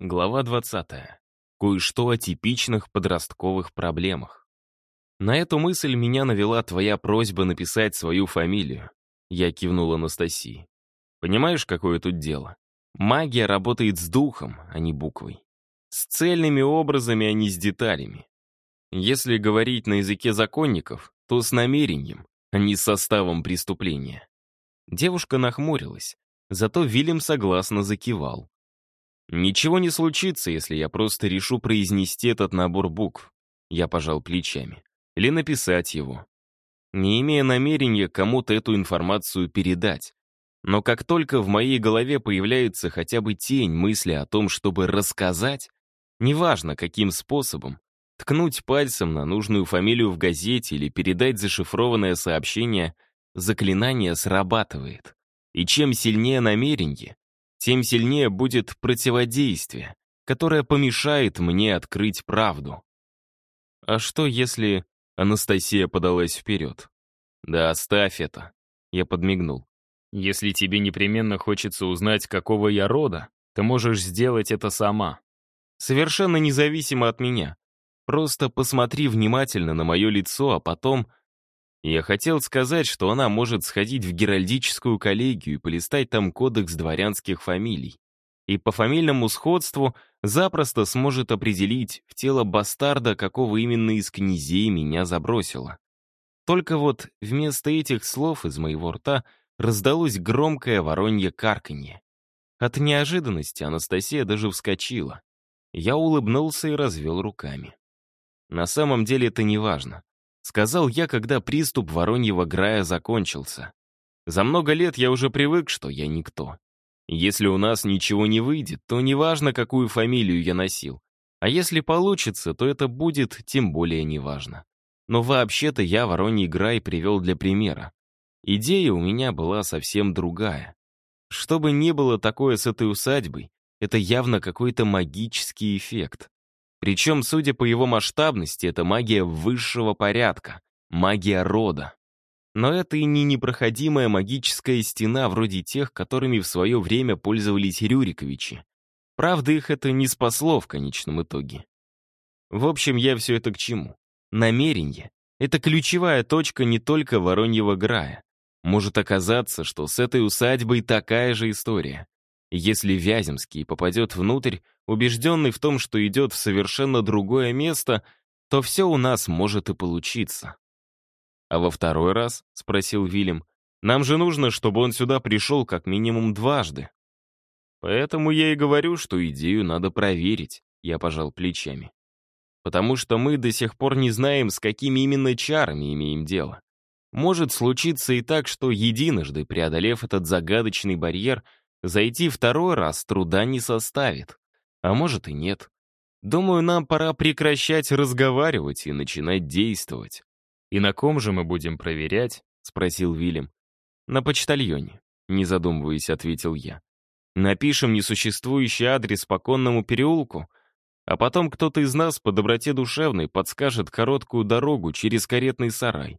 Глава 20. Кое-что о типичных подростковых проблемах. На эту мысль меня навела твоя просьба написать свою фамилию. Я кивнул Анастасии. Понимаешь, какое тут дело? Магия работает с духом, а не буквой. С цельными образами, а не с деталями. Если говорить на языке законников, то с намерением, а не с составом преступления. Девушка нахмурилась, зато Вильям согласно закивал. Ничего не случится, если я просто решу произнести этот набор букв. Я пожал плечами. Или написать его. Не имея намерения кому-то эту информацию передать. Но как только в моей голове появляется хотя бы тень мысли о том, чтобы рассказать, неважно каким способом, ткнуть пальцем на нужную фамилию в газете или передать зашифрованное сообщение, заклинание срабатывает. И чем сильнее намерение, тем сильнее будет противодействие, которое помешает мне открыть правду. А что, если... Анастасия подалась вперед. «Да оставь это», — я подмигнул. «Если тебе непременно хочется узнать, какого я рода, ты можешь сделать это сама. Совершенно независимо от меня. Просто посмотри внимательно на мое лицо, а потом я хотел сказать, что она может сходить в геральдическую коллегию и полистать там кодекс дворянских фамилий. И по фамильному сходству запросто сможет определить в тело бастарда, какого именно из князей меня забросило. Только вот вместо этих слов из моего рта раздалось громкое воронье карканье. От неожиданности Анастасия даже вскочила. Я улыбнулся и развел руками. На самом деле это не важно. Сказал я, когда приступ вороньего грая закончился. За много лет я уже привык, что я никто. Если у нас ничего не выйдет, то неважно, какую фамилию я носил. А если получится, то это будет тем более неважно. Но вообще-то я Вороний Грай привел для примера. Идея у меня была совсем другая. Что бы ни было такое с этой усадьбой, это явно какой-то магический эффект. Причем, судя по его масштабности, это магия высшего порядка, магия рода. Но это и не непроходимая магическая стена вроде тех, которыми в свое время пользовались Рюриковичи. Правда, их это не спасло в конечном итоге. В общем, я все это к чему? Намерение — это ключевая точка не только Вороньего Грая. Может оказаться, что с этой усадьбой такая же история. Если Вяземский попадет внутрь, убежденный в том, что идет в совершенно другое место, то все у нас может и получиться. «А во второй раз?» — спросил Вильям. «Нам же нужно, чтобы он сюда пришел как минимум дважды». «Поэтому я и говорю, что идею надо проверить», — я пожал плечами. «Потому что мы до сих пор не знаем, с какими именно чарами имеем дело. Может случиться и так, что единожды, преодолев этот загадочный барьер, Зайти второй раз труда не составит. А может и нет. Думаю, нам пора прекращать разговаривать и начинать действовать. «И на ком же мы будем проверять?» — спросил Вильям. «На почтальоне», — не задумываясь, ответил я. «Напишем несуществующий адрес по конному переулку, а потом кто-то из нас по доброте душевной подскажет короткую дорогу через каретный сарай.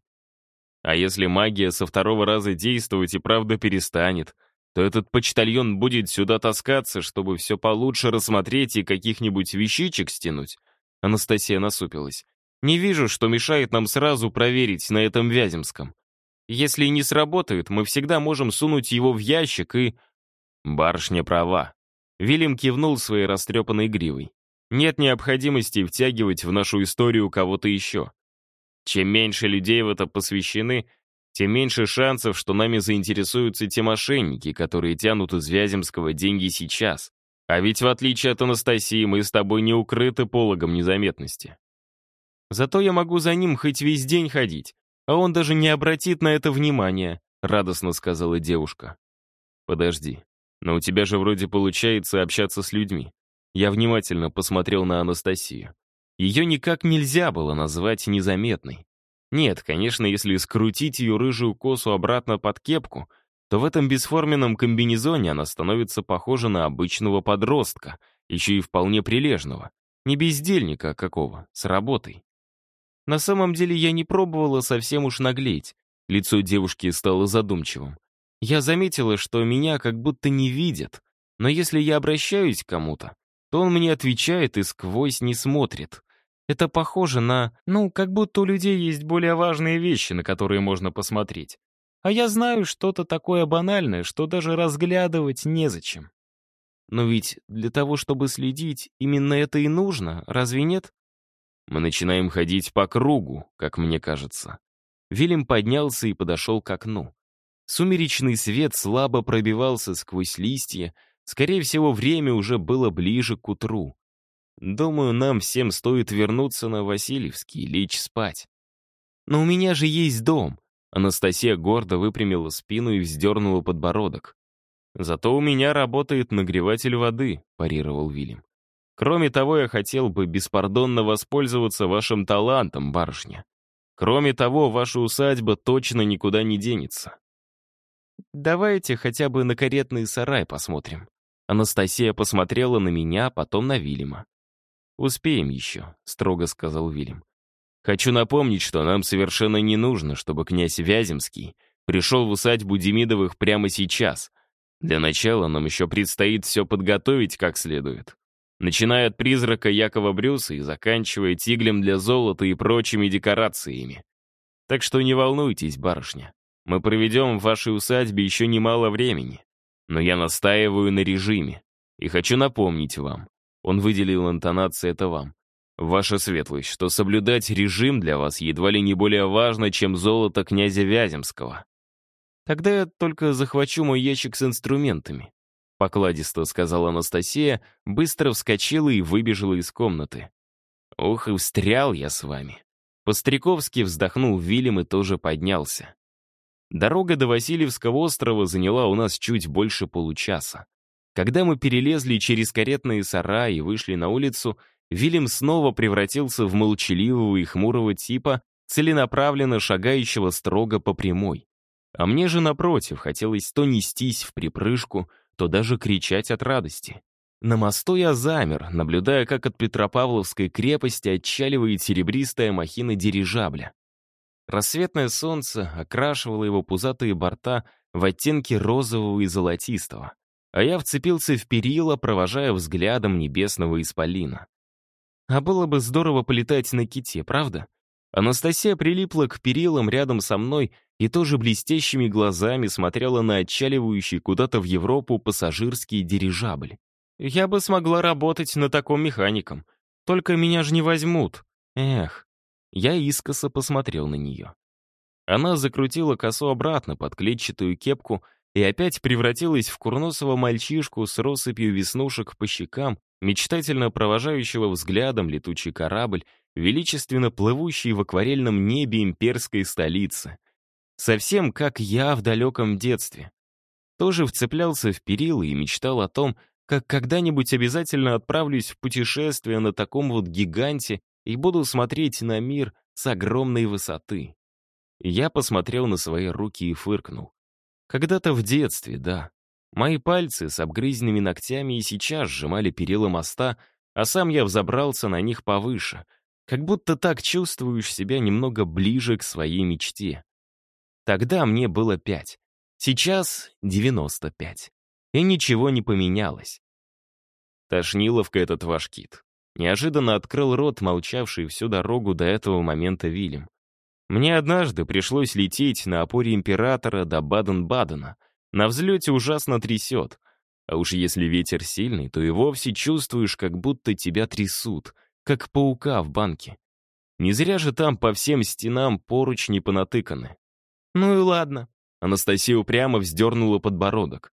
А если магия со второго раза действовать и правда перестанет, то этот почтальон будет сюда таскаться, чтобы все получше рассмотреть и каких-нибудь вещичек стянуть. Анастасия насупилась. Не вижу, что мешает нам сразу проверить на этом Вяземском. Если не сработает, мы всегда можем сунуть его в ящик и... Барышня права. Вильям кивнул своей растрепанной гривой. Нет необходимости втягивать в нашу историю кого-то еще. Чем меньше людей в это посвящены, тем меньше шансов, что нами заинтересуются те мошенники, которые тянут из Вяземского деньги сейчас. А ведь в отличие от Анастасии, мы с тобой не укрыты пологом незаметности. Зато я могу за ним хоть весь день ходить, а он даже не обратит на это внимания», — радостно сказала девушка. «Подожди, но у тебя же вроде получается общаться с людьми». Я внимательно посмотрел на Анастасию. Ее никак нельзя было назвать незаметной. Нет, конечно, если скрутить ее рыжую косу обратно под кепку, то в этом бесформенном комбинезоне она становится похожа на обычного подростка, еще и вполне прилежного. Не бездельника какого, с работой. На самом деле я не пробовала совсем уж наглеть. Лицо девушки стало задумчивым. Я заметила, что меня как будто не видят, но если я обращаюсь к кому-то, что он мне отвечает и сквозь не смотрит. Это похоже на... Ну, как будто у людей есть более важные вещи, на которые можно посмотреть. А я знаю что-то такое банальное, что даже разглядывать незачем. Но ведь для того, чтобы следить, именно это и нужно, разве нет? Мы начинаем ходить по кругу, как мне кажется. Вильям поднялся и подошел к окну. Сумеречный свет слабо пробивался сквозь листья, скорее всего, время уже было ближе к утру. Думаю, нам всем стоит вернуться на Васильевский и лечь спать. Но у меня же есть дом. Анастасия гордо выпрямила спину и вздернула подбородок. «Зато у меня работает нагреватель воды», — парировал Вильям. «Кроме того, я хотел бы беспардонно воспользоваться вашим талантом, барышня. Кроме того, ваша усадьба точно никуда не денется. Давайте хотя бы на каретный сарай посмотрим. Анастасия посмотрела на меня, потом на Вильяма. «Успеем еще», — строго сказал Вильям. «Хочу напомнить, что нам совершенно не нужно, чтобы князь Вяземский пришел в усадьбу Демидовых прямо сейчас. Для начала нам еще предстоит все подготовить как следует начиная от призрака Якова Брюса и заканчивая тиглем для золота и прочими декорациями. Так что не волнуйтесь, барышня. Мы проведем в вашей усадьбе еще немало времени. Но я настаиваю на режиме. И хочу напомнить вам, он выделил интонации это вам, ваша светлость, что соблюдать режим для вас едва ли не более важно, чем золото князя Вяземского. Тогда я только захвачу мой ящик с инструментами. — покладисто сказала Анастасия, быстро вскочила и выбежала из комнаты. «Ох, и встрял я с вами». Постряковский вздохнул Вильям и тоже поднялся. Дорога до Васильевского острова заняла у нас чуть больше получаса. Когда мы перелезли через каретные сараи и вышли на улицу, Вильям снова превратился в молчаливого и хмурого типа, целенаправленно шагающего строго по прямой. А мне же, напротив, хотелось то нестись в припрыжку, то даже кричать от радости. На мосту я замер, наблюдая, как от Петропавловской крепости отчаливает серебристая махина дирижабля. Рассветное солнце окрашивало его пузатые борта в оттенки розового и золотистого, а я вцепился в перила, провожая взглядом небесного исполина. А было бы здорово полетать на ките, правда? Анастасия прилипла к перилам рядом со мной и тоже блестящими глазами смотрела на отчаливающий куда-то в Европу пассажирский дирижабль. «Я бы смогла работать на таком механиком. Только меня же не возьмут. Эх». Я искоса посмотрел на нее. Она закрутила косу обратно под клетчатую кепку и опять превратилась в курносого мальчишку с россыпью веснушек по щекам, мечтательно провожающего взглядом летучий корабль, величественно плывущий в акварельном небе имперской столицы. Совсем как я в далеком детстве. Тоже вцеплялся в перила и мечтал о том, как когда-нибудь обязательно отправлюсь в путешествие на таком вот гиганте и буду смотреть на мир с огромной высоты. Я посмотрел на свои руки и фыркнул. Когда-то в детстве, да. Мои пальцы с обгрызенными ногтями и сейчас сжимали перила моста, а сам я взобрался на них повыше, как будто так чувствуешь себя немного ближе к своей мечте. Тогда мне было пять. Сейчас девяносто пять. И ничего не поменялось. Тошниловка этот ваш кит. Неожиданно открыл рот, молчавший всю дорогу до этого момента Вильям. Мне однажды пришлось лететь на опоре императора до Баден-Бадена. На взлете ужасно трясет. А уж если ветер сильный, то и вовсе чувствуешь, как будто тебя трясут, как паука в банке. Не зря же там по всем стенам поручни понатыканы. «Ну и ладно». Анастасия упрямо вздернула подбородок.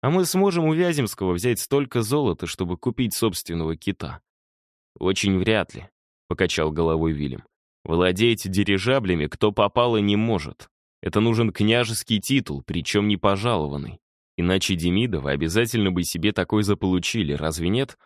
«А мы сможем у Вяземского взять столько золота, чтобы купить собственного кита?» «Очень вряд ли», — покачал головой Вильям. «Владеть дирижаблями кто попало не может. Это нужен княжеский титул, причем не пожалованный. Иначе Демидовы обязательно бы себе такой заполучили, разве нет?»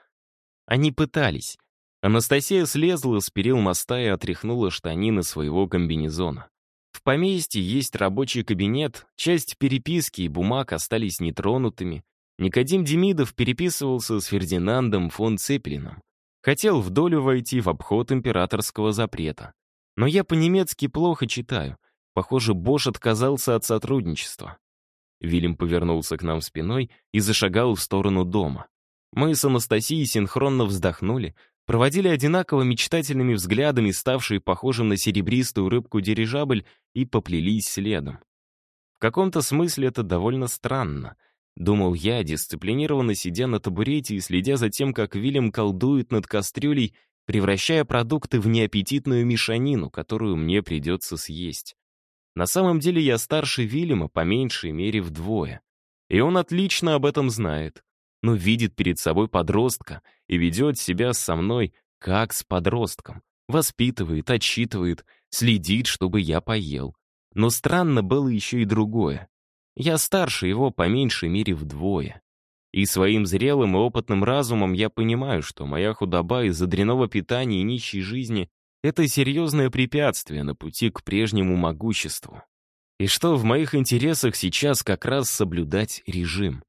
Они пытались. Анастасия слезла с перил моста и отряхнула штанины своего комбинезона. В поместье есть рабочий кабинет, часть переписки и бумаг остались нетронутыми. Никодим Демидов переписывался с Фердинандом фон Цепелином. Хотел в долю войти в обход императорского запрета. Но я по-немецки плохо читаю. Похоже, Бош отказался от сотрудничества. Вильям повернулся к нам спиной и зашагал в сторону дома. Мы с Анастасией синхронно вздохнули, проводили одинаково мечтательными взглядами, ставшие похожим на серебристую рыбку дирижабль, и поплелись следом. В каком-то смысле это довольно странно. Думал я, дисциплинированно сидя на табурете и следя за тем, как Вильям колдует над кастрюлей, превращая продукты в неаппетитную мешанину, которую мне придется съесть. На самом деле я старше Вильяма по меньшей мере вдвое. И он отлично об этом знает но видит перед собой подростка и ведет себя со мной как с подростком. Воспитывает, отчитывает, следит, чтобы я поел. Но странно было еще и другое. Я старше его по меньшей мере вдвое. И своим зрелым и опытным разумом я понимаю, что моя худоба из-за дрянного питания и нищей жизни — это серьезное препятствие на пути к прежнему могуществу. И что в моих интересах сейчас как раз соблюдать режим.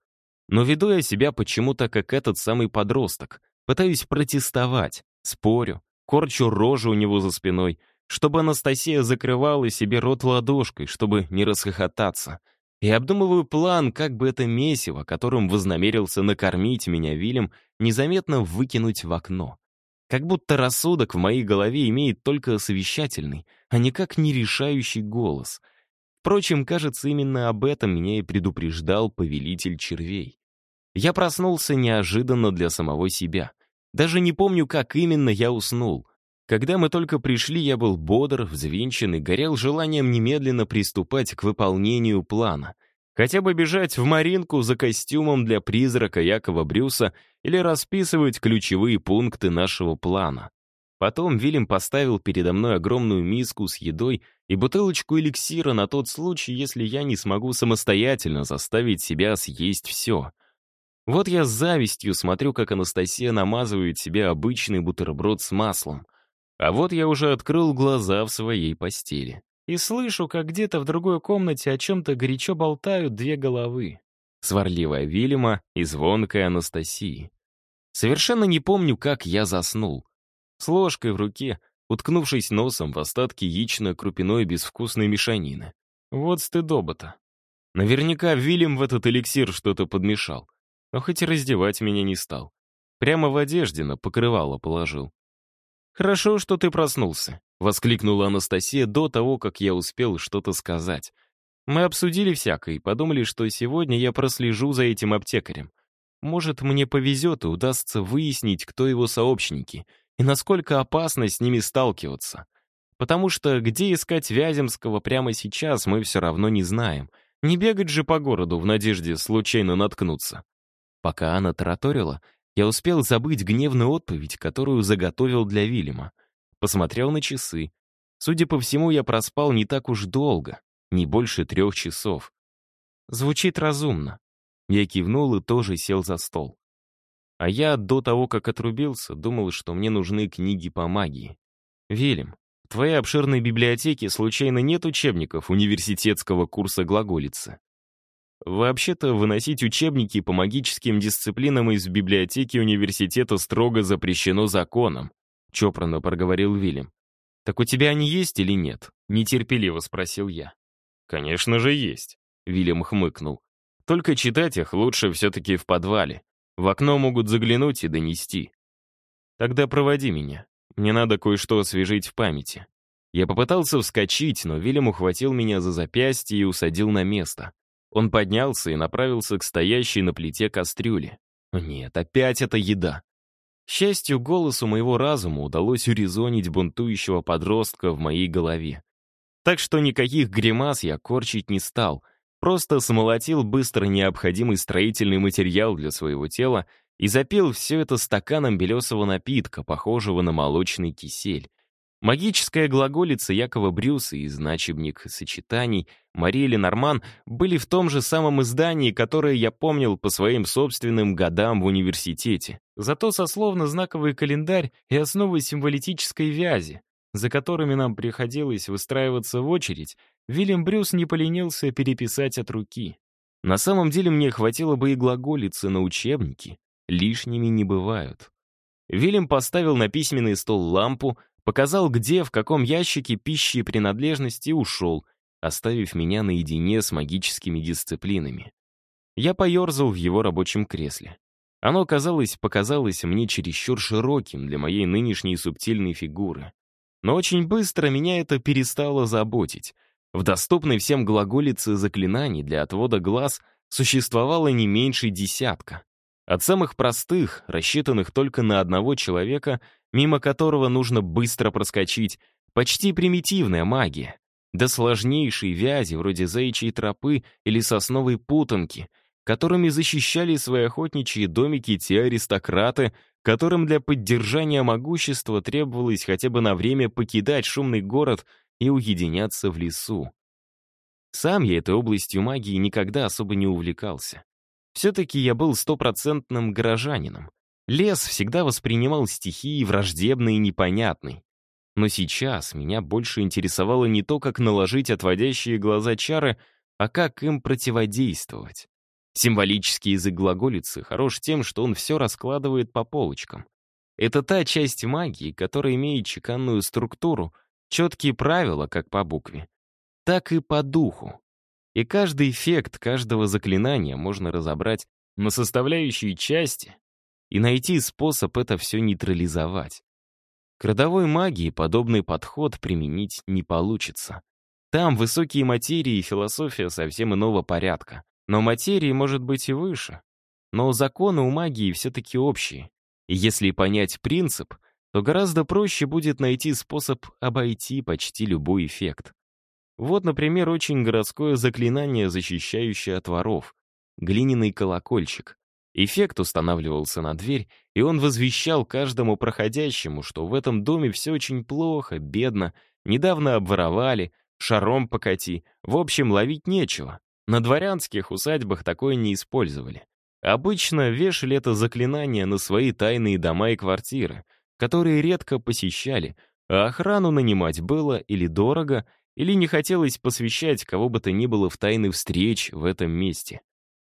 Но веду я себя почему-то как этот самый подросток. Пытаюсь протестовать, спорю, корчу рожу у него за спиной, чтобы Анастасия закрывала себе рот ладошкой, чтобы не расхохотаться. И обдумываю план, как бы это месиво, которым вознамерился накормить меня Вилем, незаметно выкинуть в окно. Как будто рассудок в моей голове имеет только совещательный, а никак не решающий голос — Впрочем, кажется, именно об этом меня и предупреждал повелитель червей. Я проснулся неожиданно для самого себя. Даже не помню, как именно я уснул. Когда мы только пришли, я был бодр, взвинчен и горел желанием немедленно приступать к выполнению плана. Хотя бы бежать в Маринку за костюмом для призрака Якова Брюса или расписывать ключевые пункты нашего плана. Потом Вильям поставил передо мной огромную миску с едой и бутылочку эликсира на тот случай, если я не смогу самостоятельно заставить себя съесть все. Вот я с завистью смотрю, как Анастасия намазывает себе обычный бутерброд с маслом. А вот я уже открыл глаза в своей постели. И слышу, как где-то в другой комнате о чем-то горячо болтают две головы. Сварливая Вильяма и звонкая Анастасии. Совершенно не помню, как я заснул с ложкой в руке, уткнувшись носом в остатки яично-крупяной безвкусной мешанины. Вот стыдоба-то. Наверняка Вильям в этот эликсир что-то подмешал, но хоть и раздевать меня не стал. Прямо в одежде на покрывало положил. «Хорошо, что ты проснулся», — воскликнула Анастасия до того, как я успел что-то сказать. «Мы обсудили всякое и подумали, что сегодня я прослежу за этим аптекарем. Может, мне повезет и удастся выяснить, кто его сообщники — и насколько опасно с ними сталкиваться. Потому что где искать Вяземского прямо сейчас, мы все равно не знаем. Не бегать же по городу в надежде случайно наткнуться. Пока она тараторила, я успел забыть гневную отповедь, которую заготовил для Вильяма. Посмотрел на часы. Судя по всему, я проспал не так уж долго, не больше трех часов. Звучит разумно. Я кивнул и тоже сел за стол. А я до того, как отрубился, думал, что мне нужны книги по магии. Велим, в твоей обширной библиотеке случайно нет учебников университетского курса глаголицы? Вообще-то, выносить учебники по магическим дисциплинам из библиотеки университета строго запрещено законом, чопорно проговорил Вильям. «Так у тебя они есть или нет?» — нетерпеливо спросил я. «Конечно же есть», — Вильям хмыкнул. «Только читать их лучше все-таки в подвале. В окно могут заглянуть и донести. Тогда проводи меня. Мне надо кое-что освежить в памяти. Я попытался вскочить, но Вильям ухватил меня за запястье и усадил на место. Он поднялся и направился к стоящей на плите кастрюле. Нет, опять это еда. К счастью, голосу моего разума удалось урезонить бунтующего подростка в моей голове. Так что никаких гримас я корчить не стал — Просто смолотил быстро необходимый строительный материал для своего тела и запил все это стаканом белесого напитка, похожего на молочный кисель. Магическая глаголица Якова Брюса и значебник сочетаний Марии Ленорман были в том же самом издании, которое я помнил по своим собственным годам в университете. Зато сословно-знаковый календарь и основы символитической вязи, за которыми нам приходилось выстраиваться в очередь, Вильям Брюс не поленился переписать от руки. На самом деле мне хватило бы и глаголицы на учебники. Лишними не бывают. Вильям поставил на письменный стол лампу, показал, где, в каком ящике пищи и принадлежности, ушел, оставив меня наедине с магическими дисциплинами. Я поерзал в его рабочем кресле. Оно, казалось, показалось мне чересчур широким для моей нынешней субтильной фигуры. Но очень быстро меня это перестало заботить. В доступной всем глаголице заклинаний для отвода глаз существовало не меньше десятка. От самых простых, рассчитанных только на одного человека, мимо которого нужно быстро проскочить, почти примитивная магия, до сложнейшей вязи, вроде заячьей тропы или сосновой путанки — которыми защищали свои охотничьи домики те аристократы, которым для поддержания могущества требовалось хотя бы на время покидать шумный город и уединяться в лесу. Сам я этой областью магии никогда особо не увлекался. Все-таки я был стопроцентным горожанином. Лес всегда воспринимал стихии враждебной и непонятной. Но сейчас меня больше интересовало не то, как наложить отводящие глаза чары, а как им противодействовать. Символический язык глаголицы хорош тем, что он все раскладывает по полочкам. Это та часть магии, которая имеет чеканную структуру, четкие правила как по букве, так и по духу. И каждый эффект каждого заклинания можно разобрать на составляющие части и найти способ это все нейтрализовать. К родовой магии подобный подход применить не получится. Там высокие материи и философия совсем иного порядка. Но материи может быть и выше. Но законы у магии все-таки общие. И если понять принцип, то гораздо проще будет найти способ обойти почти любой эффект. Вот, например, очень городское заклинание, защищающее от воров. Глиняный колокольчик. Эффект устанавливался на дверь, и он возвещал каждому проходящему, что в этом доме все очень плохо, бедно, недавно обворовали, шаром покати, в общем, ловить нечего. На дворянских усадьбах такое не использовали. Обычно вешали это заклинание на свои тайные дома и квартиры, которые редко посещали, а охрану нанимать было или дорого, или не хотелось посвящать кого бы то ни было в тайны встреч в этом месте.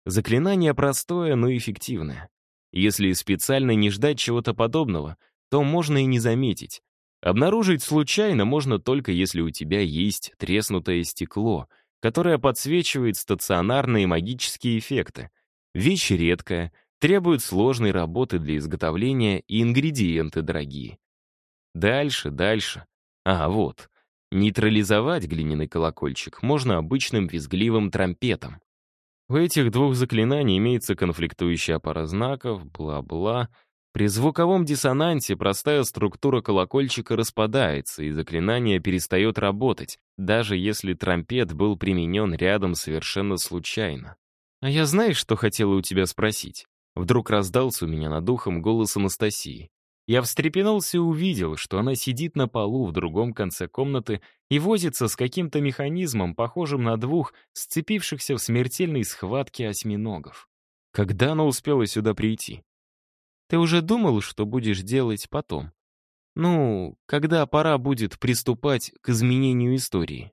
Заклинание простое, но эффективное. Если специально не ждать чего-то подобного, то можно и не заметить. Обнаружить случайно можно только если у тебя есть треснутое стекло — которая подсвечивает стационарные магические эффекты. Вещь редкая, требует сложной работы для изготовления и ингредиенты дорогие. Дальше, дальше. А, вот. Нейтрализовать глиняный колокольчик можно обычным визгливым трампетом. У этих двух заклинаний имеется конфликтующая пара знаков, бла-бла, при звуковом диссонансе простая структура колокольчика распадается, и заклинание перестает работать, даже если трампет был применен рядом совершенно случайно. «А я знаешь, что хотела у тебя спросить?» Вдруг раздался у меня над духом голос Анастасии. Я встрепенулся и увидел, что она сидит на полу в другом конце комнаты и возится с каким-то механизмом, похожим на двух сцепившихся в смертельной схватке осьминогов. Когда она успела сюда прийти? Ты уже думал, что будешь делать потом? Ну, когда пора будет приступать к изменению истории?